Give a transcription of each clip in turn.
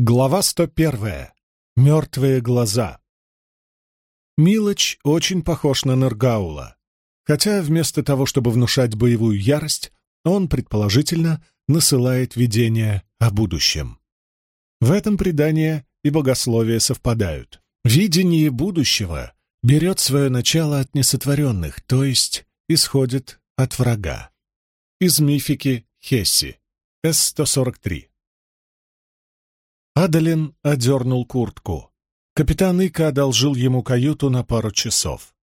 Глава 101. Мертвые глаза. Милоч очень похож на Нергаула, хотя вместо того, чтобы внушать боевую ярость, он, предположительно, насылает видения о будущем. В этом предание и богословие совпадают. Видение будущего берет свое начало от несотворенных, то есть исходит от врага. Из мифики Хесси, С-143. Адалин одернул куртку. Капитан Ика одолжил ему каюту на пару часов.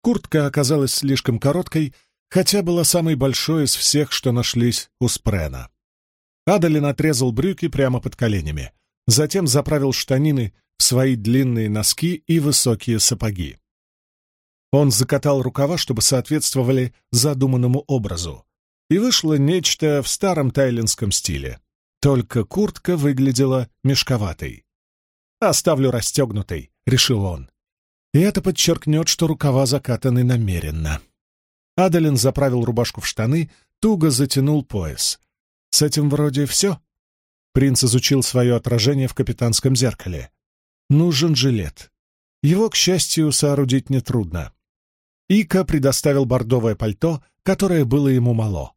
Куртка оказалась слишком короткой, хотя была самой большой из всех, что нашлись у Спрена. Адалин отрезал брюки прямо под коленями, затем заправил штанины в свои длинные носки и высокие сапоги. Он закатал рукава, чтобы соответствовали задуманному образу, и вышло нечто в старом тайлинском стиле. Только куртка выглядела мешковатой. «Оставлю расстегнутой», — решил он. И это подчеркнет, что рукава закатаны намеренно. Адалин заправил рубашку в штаны, туго затянул пояс. С этим вроде все. Принц изучил свое отражение в капитанском зеркале. Нужен жилет. Его, к счастью, соорудить нетрудно. Ика предоставил бордовое пальто, которое было ему мало.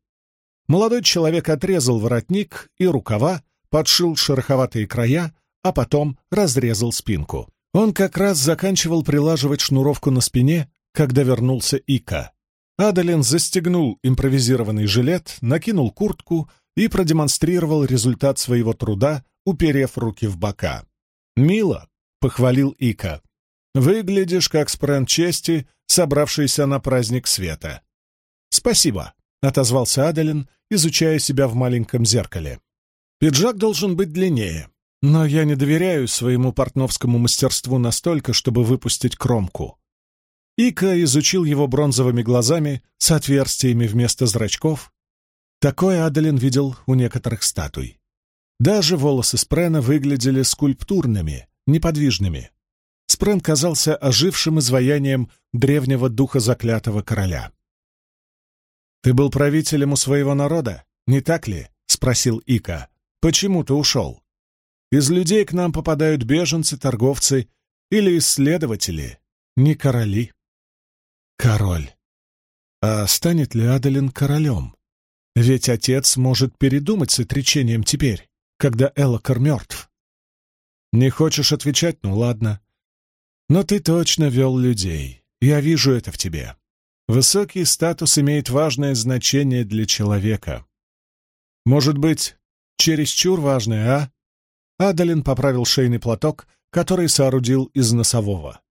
Молодой человек отрезал воротник и рукава, подшил шероховатые края, а потом разрезал спинку. Он как раз заканчивал прилаживать шнуровку на спине, когда вернулся Ика. Адалин застегнул импровизированный жилет, накинул куртку и продемонстрировал результат своего труда, уперев руки в бока. «Мило», — похвалил Ика. «Выглядишь как спрент чести, собравшийся на праздник света». «Спасибо», — отозвался Адалин, изучая себя в маленьком зеркале. «Пиджак должен быть длиннее, но я не доверяю своему портновскому мастерству настолько, чтобы выпустить кромку». Ика изучил его бронзовыми глазами с отверстиями вместо зрачков. Такое Адалин видел у некоторых статуй. Даже волосы Спрена выглядели скульптурными, неподвижными. Спрен казался ожившим изваянием древнего духа заклятого короля. «Ты был правителем у своего народа, не так ли?» — спросил Ика. «Почему ты ушел? Из людей к нам попадают беженцы, торговцы или исследователи, не короли». «Король. А станет ли Адалин королем? Ведь отец может передумать с отречением теперь, когда Элокар мертв». «Не хочешь отвечать? Ну ладно. Но ты точно вел людей. Я вижу это в тебе. Высокий статус имеет важное значение для человека. Может быть, чересчур важное, а? Адалин поправил шейный платок, который соорудил из носового.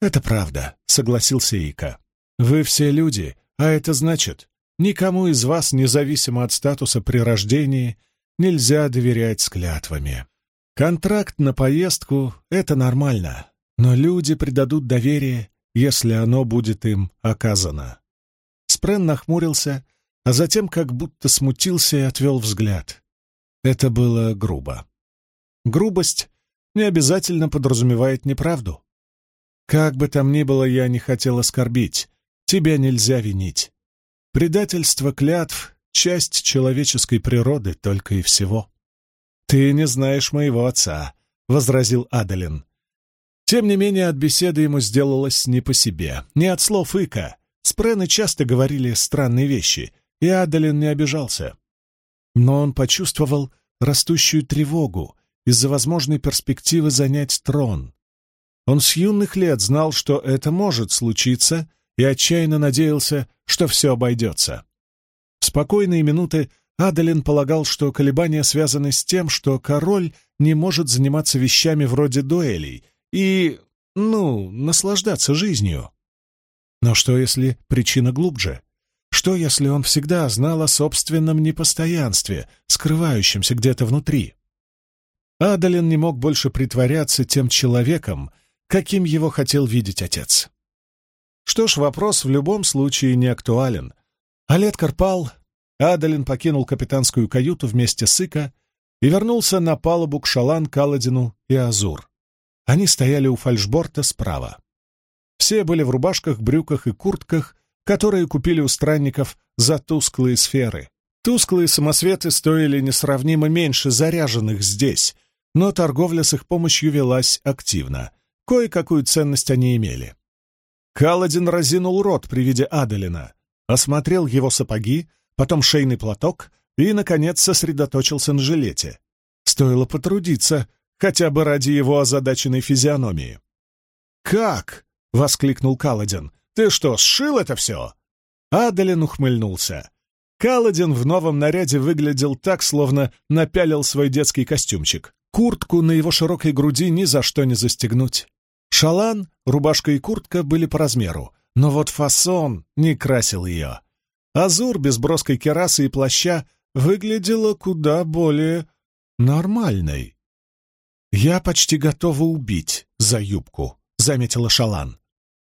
«Это правда», — согласился Ика. «Вы все люди, а это значит, никому из вас, независимо от статуса при рождении, нельзя доверять с. Контракт на поездку — это нормально, но люди предадут доверие если оно будет им оказано. Спрен нахмурился, а затем как будто смутился и отвел взгляд. Это было грубо. Грубость не обязательно подразумевает неправду. Как бы там ни было, я не хотел оскорбить. Тебя нельзя винить. Предательство клятв — часть человеческой природы только и всего. «Ты не знаешь моего отца», — возразил Адалин. Тем не менее, от беседы ему сделалось не по себе, не от слов Ика. Спрены часто говорили странные вещи, и Адалин не обижался. Но он почувствовал растущую тревогу из-за возможной перспективы занять трон. Он с юных лет знал, что это может случиться, и отчаянно надеялся, что все обойдется. В спокойные минуты Адалин полагал, что колебания связаны с тем, что король не может заниматься вещами вроде дуэлей — и, ну, наслаждаться жизнью. Но что, если причина глубже? Что, если он всегда знал о собственном непостоянстве, скрывающемся где-то внутри? Адалин не мог больше притворяться тем человеком, каким его хотел видеть отец. Что ж, вопрос в любом случае не актуален. Лет пал, Адалин покинул капитанскую каюту вместе с Ика и вернулся на палубу к Шалан, Каладину и Азур. Они стояли у фальшборта справа. Все были в рубашках, брюках и куртках, которые купили у странников за тусклые сферы. Тусклые самосветы стоили несравнимо меньше заряженных здесь, но торговля с их помощью велась активно. Кое-какую ценность они имели. Каладин разинул рот при виде Аделина, осмотрел его сапоги, потом шейный платок и, наконец, сосредоточился на жилете. Стоило потрудиться, хотя бы ради его озадаченной физиономии. «Как?» — воскликнул Каладин. «Ты что, сшил это все?» Адалин ухмыльнулся. Каладин в новом наряде выглядел так, словно напялил свой детский костюмчик. Куртку на его широкой груди ни за что не застегнуть. Шалан, рубашка и куртка были по размеру, но вот фасон не красил ее. Азур без броской керасы и плаща выглядела куда более нормальной. «Я почти готова убить за юбку», — заметила Шалан.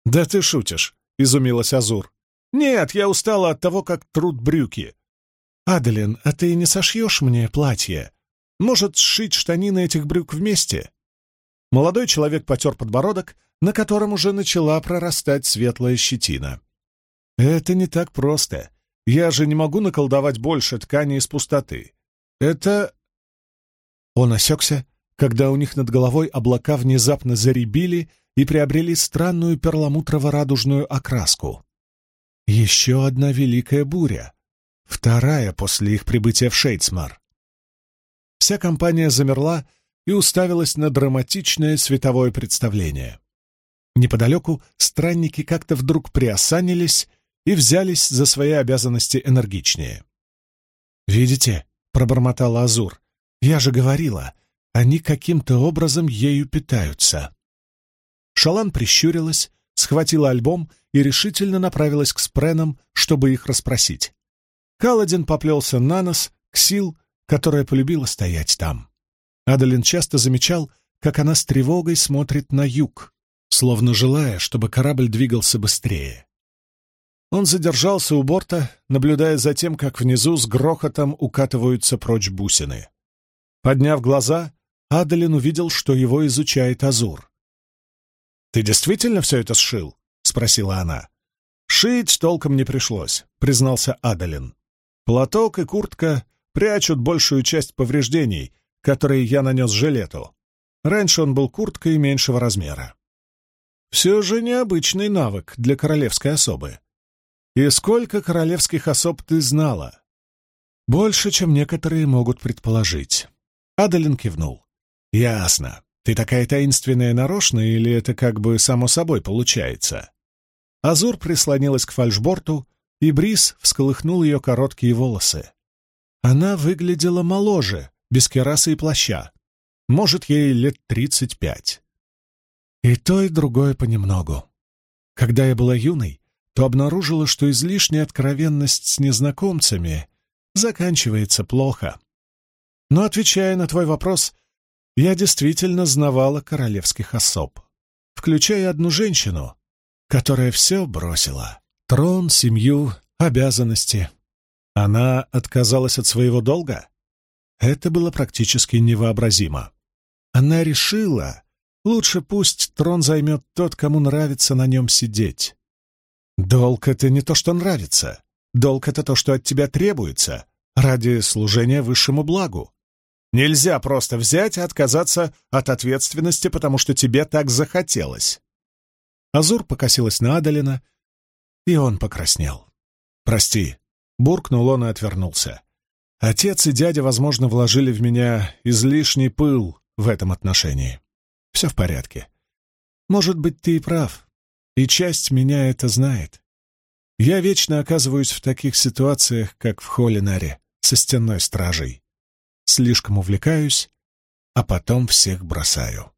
«Да ты шутишь», — изумилась Азур. «Нет, я устала от того, как труд брюки». «Аделин, а ты не сошьешь мне платье? Может, сшить штанины этих брюк вместе?» Молодой человек потер подбородок, на котором уже начала прорастать светлая щетина. «Это не так просто. Я же не могу наколдовать больше ткани из пустоты. Это...» Он осекся, когда у них над головой облака внезапно заребили и приобрели странную перламутрово-радужную окраску. Еще одна великая буря, вторая после их прибытия в Шейцмар. Вся компания замерла и уставилась на драматичное световое представление. Неподалеку странники как-то вдруг приосанились и взялись за свои обязанности энергичнее. «Видите?» — пробормотала Азур. «Я же говорила, они каким-то образом ею питаются». Шалан прищурилась, схватила альбом и решительно направилась к спренам, чтобы их расспросить. Каладин поплелся на нос к Сил, которая полюбила стоять там. Адалин часто замечал, как она с тревогой смотрит на юг, словно желая, чтобы корабль двигался быстрее. Он задержался у борта, наблюдая за тем, как внизу с грохотом укатываются прочь бусины. Подняв глаза, Адалин увидел, что его изучает Азур. «Ты действительно все это сшил?» — спросила она. «Шить толком не пришлось», — признался Адалин. «Платок и куртка прячут большую часть повреждений, который я нанес жилету. Раньше он был курткой меньшего размера. Все же необычный навык для королевской особы. И сколько королевских особ ты знала? Больше, чем некоторые могут предположить. Адалин кивнул. Ясно. Ты такая таинственная нарочно, или это как бы само собой получается? Азур прислонилась к фальшборту, и Брис всколыхнул ее короткие волосы. Она выглядела моложе, без керасы и плаща. Может, ей лет тридцать пять. И то, и другое понемногу. Когда я была юной, то обнаружила, что излишняя откровенность с незнакомцами заканчивается плохо. Но, отвечая на твой вопрос, я действительно знавала королевских особ, включая одну женщину, которая все бросила. Трон, семью, обязанности. Она отказалась от своего долга? Это было практически невообразимо. Она решила, лучше пусть трон займет тот, кому нравится на нем сидеть. Долг — это не то, что нравится. Долг — это то, что от тебя требуется, ради служения высшему благу. Нельзя просто взять и отказаться от ответственности, потому что тебе так захотелось. Азур покосилась на Адалина, и он покраснел. «Прости», — буркнул он и отвернулся. Отец и дядя, возможно, вложили в меня излишний пыл в этом отношении. Все в порядке. Может быть, ты и прав, и часть меня это знает. Я вечно оказываюсь в таких ситуациях, как в Холинаре, со стенной стражей. Слишком увлекаюсь, а потом всех бросаю.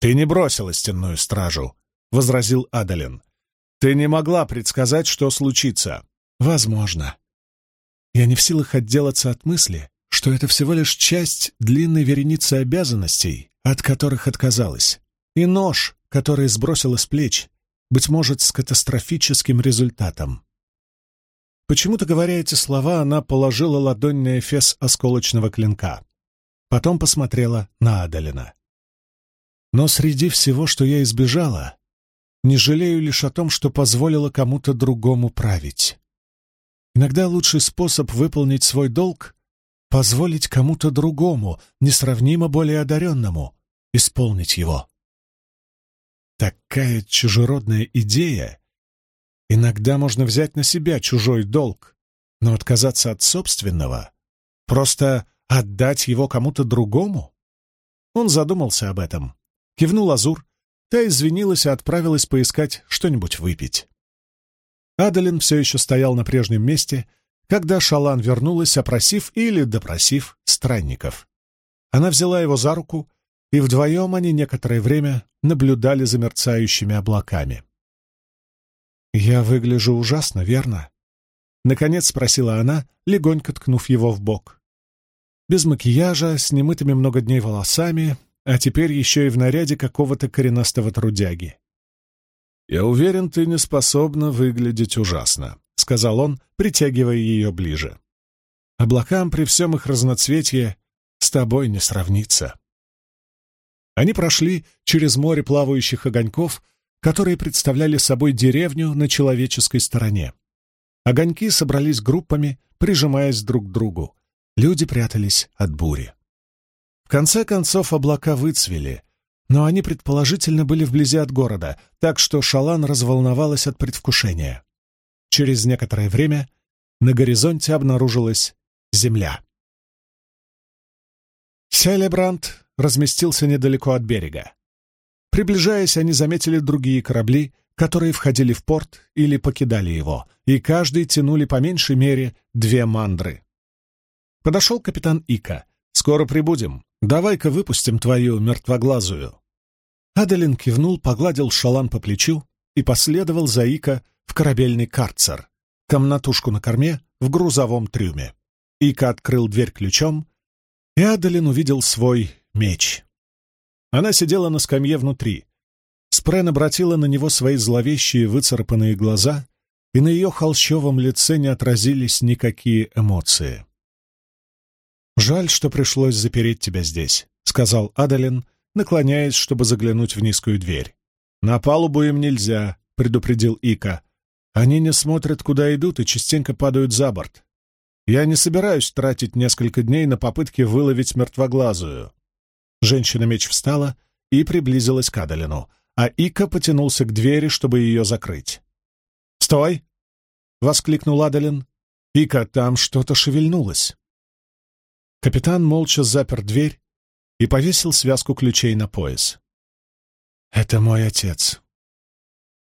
«Ты не бросила стенную стражу», — возразил Адалин. «Ты не могла предсказать, что случится». «Возможно», я не в силах отделаться от мысли, что это всего лишь часть длинной вереницы обязанностей, от которых отказалась, и нож, который сбросила с плеч, быть может, с катастрофическим результатом. Почему-то, говоря эти слова, она положила ладонь на эфес осколочного клинка. Потом посмотрела на Адалина. Но среди всего, что я избежала, не жалею лишь о том, что позволила кому-то другому править. Иногда лучший способ выполнить свой долг позволить кому-то другому, несравнимо более одаренному, исполнить его. Такая чужеродная идея. Иногда можно взять на себя чужой долг, но отказаться от собственного, просто отдать его кому-то другому? Он задумался об этом. Кивнул Азур, та извинилась и отправилась поискать что-нибудь выпить. Адалин все еще стоял на прежнем месте, когда Шалан вернулась, опросив или допросив странников. Она взяла его за руку, и вдвоем они некоторое время наблюдали за мерцающими облаками. «Я выгляжу ужасно, верно?» Наконец спросила она, легонько ткнув его в бок. Без макияжа, с немытыми много дней волосами, а теперь еще и в наряде какого-то коренастого трудяги. «Я уверен, ты не способна выглядеть ужасно», — сказал он, притягивая ее ближе. «Облакам при всем их разноцветье с тобой не сравнится». Они прошли через море плавающих огоньков, которые представляли собой деревню на человеческой стороне. Огоньки собрались группами, прижимаясь друг к другу. Люди прятались от бури. В конце концов облака выцвели, но они предположительно были вблизи от города, так что Шалан разволновалась от предвкушения. Через некоторое время на горизонте обнаружилась земля. Селебрант разместился недалеко от берега. Приближаясь, они заметили другие корабли, которые входили в порт или покидали его, и каждый тянули по меньшей мере две мандры. Подошел капитан Ика. «Скоро прибудем. Давай-ка выпустим твою мертвоглазую». Аделин кивнул, погладил шалан по плечу и последовал за Ика в корабельный карцер, комнатушку на корме в грузовом трюме. Ика открыл дверь ключом, и Аделин увидел свой меч. Она сидела на скамье внутри. Спрен обратила на него свои зловещие выцарапанные глаза, и на ее холщовом лице не отразились никакие эмоции. «Жаль, что пришлось запереть тебя здесь», — сказал Адалин, наклоняясь, чтобы заглянуть в низкую дверь. «На палубу им нельзя», — предупредил Ика. «Они не смотрят, куда идут, и частенько падают за борт. Я не собираюсь тратить несколько дней на попытки выловить мертвоглазую». Женщина-меч встала и приблизилась к Адалину, а Ика потянулся к двери, чтобы ее закрыть. «Стой!» — воскликнул Адалин. «Ика, там что-то шевельнулось». Капитан молча запер дверь и повесил связку ключей на пояс. «Это мой отец».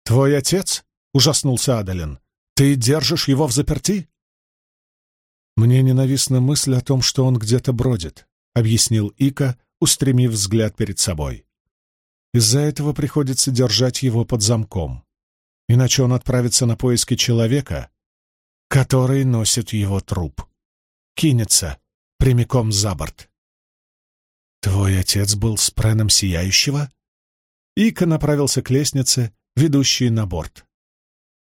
«Твой отец?» — ужаснулся Адалин. «Ты держишь его в заперти?» «Мне ненавистна мысль о том, что он где-то бродит», — объяснил Ика, устремив взгляд перед собой. «Из-за этого приходится держать его под замком. Иначе он отправится на поиски человека, который носит его труп. Кинется прямиком за борт. «Твой отец был с Преном Сияющего?» Ика направился к лестнице, ведущей на борт.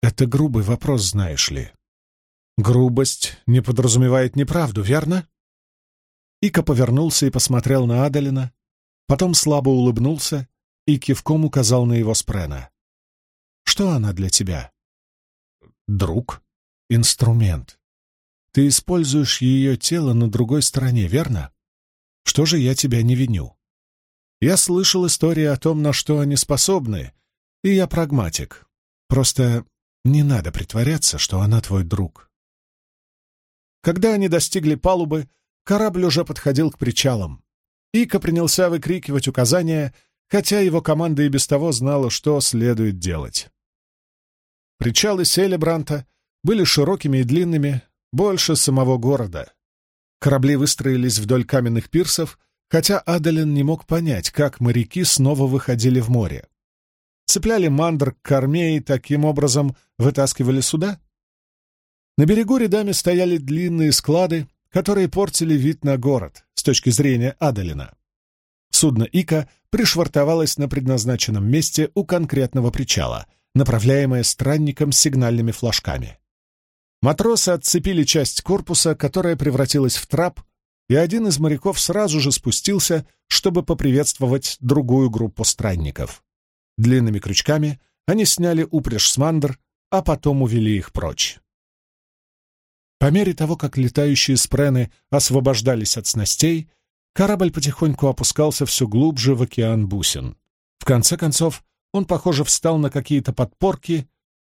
«Это грубый вопрос, знаешь ли. Грубость не подразумевает неправду, верно?» Ика повернулся и посмотрел на Адалина, потом слабо улыбнулся и кивком указал на его спрена. «Что она для тебя?» «Друг. Инструмент. Ты используешь ее тело на другой стороне, верно? Что же я тебя не виню? Я слышал истории о том, на что они способны, и я прагматик. Просто не надо притворяться, что она твой друг. Когда они достигли палубы, корабль уже подходил к причалам. Ика принялся выкрикивать указания, хотя его команда и без того знала, что следует делать. Причалы Селебранта были широкими и длинными, больше самого города. Корабли выстроились вдоль каменных пирсов, хотя Адалин не мог понять, как моряки снова выходили в море. Цепляли мандр к корме и таким образом вытаскивали суда? На берегу рядами стояли длинные склады, которые портили вид на город с точки зрения Адалина. Судно Ика пришвартовалось на предназначенном месте у конкретного причала, направляемое странником с сигнальными флажками. Матросы отцепили часть корпуса, которая превратилась в трап, и один из моряков сразу же спустился, чтобы поприветствовать другую группу странников. Длинными крючками они сняли упряжь с мандр, а потом увели их прочь. По мере того, как летающие спрены освобождались от снастей, корабль потихоньку опускался все глубже в океан бусин. В конце концов, он, похоже, встал на какие-то подпорки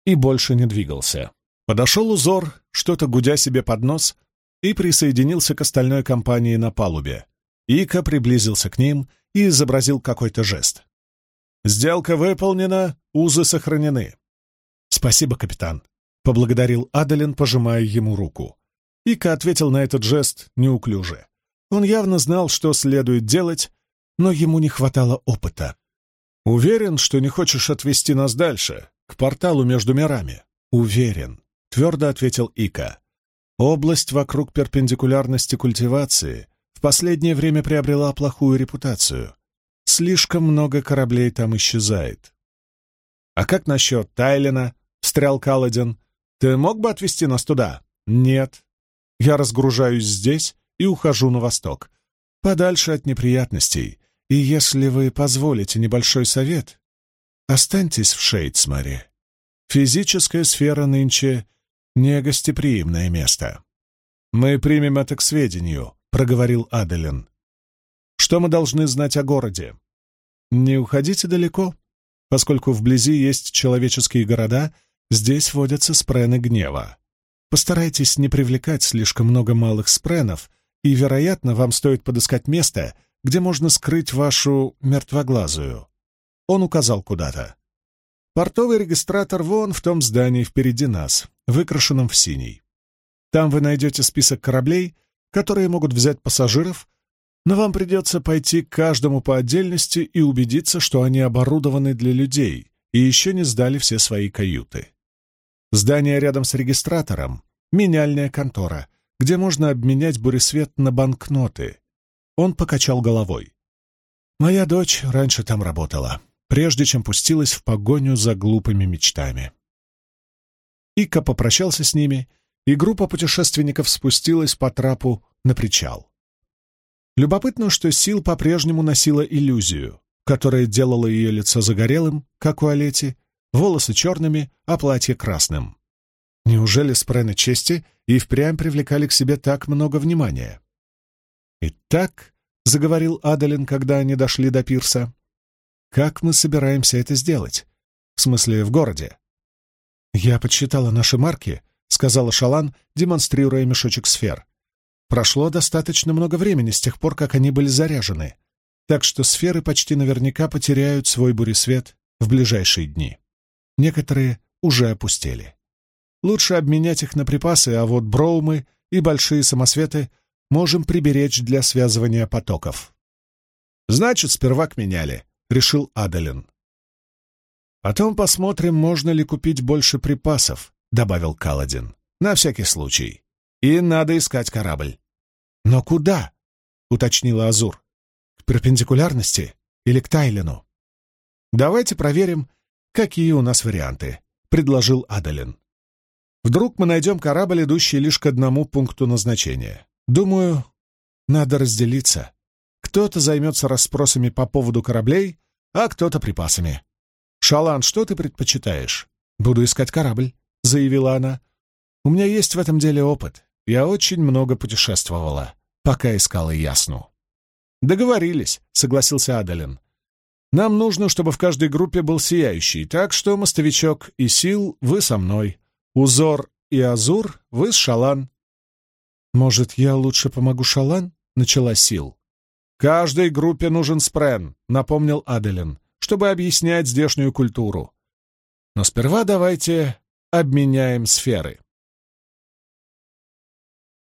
и больше не двигался. Подошел узор, что-то гудя себе под нос, и присоединился к остальной компании на палубе. Ика приблизился к ним и изобразил какой-то жест. «Сделка выполнена, узы сохранены». «Спасибо, капитан», — поблагодарил Адалин, пожимая ему руку. Ика ответил на этот жест неуклюже. Он явно знал, что следует делать, но ему не хватало опыта. «Уверен, что не хочешь отвести нас дальше, к порталу между мирами?» «Уверен», — твердо ответил Ика. «Область вокруг перпендикулярности культивации в последнее время приобрела плохую репутацию. Слишком много кораблей там исчезает». «А как насчет Тайлина?» — встрял Каладин. «Ты мог бы отвезти нас туда?» «Нет. Я разгружаюсь здесь и ухожу на восток, подальше от неприятностей, и если вы позволите небольшой совет, останьтесь в Шейдсморе. Физическая сфера нынче — негостеприимное место. «Мы примем это к сведению», — проговорил Аделин. «Что мы должны знать о городе?» «Не уходите далеко. Поскольку вблизи есть человеческие города, здесь водятся спрены гнева. Постарайтесь не привлекать слишком много малых спренов, и, вероятно, вам стоит подыскать место, где можно скрыть вашу мертвоглазую. Он указал куда-то. Портовый регистратор вон в том здании впереди нас, выкрашенном в синий. Там вы найдете список кораблей, которые могут взять пассажиров, но вам придется пойти к каждому по отдельности и убедиться, что они оборудованы для людей и еще не сдали все свои каюты. Здание рядом с регистратором — меняльная контора, где можно обменять буресвет на банкноты, он покачал головой. «Моя дочь раньше там работала, прежде чем пустилась в погоню за глупыми мечтами». Ика попрощался с ними, и группа путешественников спустилась по трапу на причал. Любопытно, что Сил по-прежнему носила иллюзию, которая делала ее лицо загорелым, как у Олети, волосы черными, а платье красным. Неужели спрены чести и впрямь привлекали к себе так много внимания? Итак, — заговорил Адалин, когда они дошли до пирса. «Как мы собираемся это сделать? В смысле, в городе?» «Я подсчитала наши марки», — сказала Шалан, демонстрируя мешочек сфер. «Прошло достаточно много времени с тех пор, как они были заряжены, так что сферы почти наверняка потеряют свой буресвет в ближайшие дни. Некоторые уже опустели. Лучше обменять их на припасы, а вот броумы и большие самосветы можем приберечь для связывания потоков. Значит, сперва к меняли, решил Адалин. Потом посмотрим, можно ли купить больше припасов, добавил Каладин. На всякий случай. И надо искать корабль. Но куда? уточнила Азур. К перпендикулярности или к Тайлину? Давайте проверим, какие у нас варианты, предложил Адалин. Вдруг мы найдем корабль, идущий лишь к одному пункту назначения. Думаю, надо разделиться. Кто-то займется расспросами по поводу кораблей, а кто-то припасами. «Шалан, что ты предпочитаешь?» «Буду искать корабль», — заявила она. «У меня есть в этом деле опыт. Я очень много путешествовала, пока искала Ясну». «Договорились», — согласился Адалин. «Нам нужно, чтобы в каждой группе был сияющий, так что, мостовичок и Сил, вы со мной. Узор и Азур, вы с Шалан. «Может, я лучше помогу Шалан?» — начала Сил. «Каждой группе нужен спрен», — напомнил Аделин, «чтобы объяснять здешнюю культуру. Но сперва давайте обменяем сферы».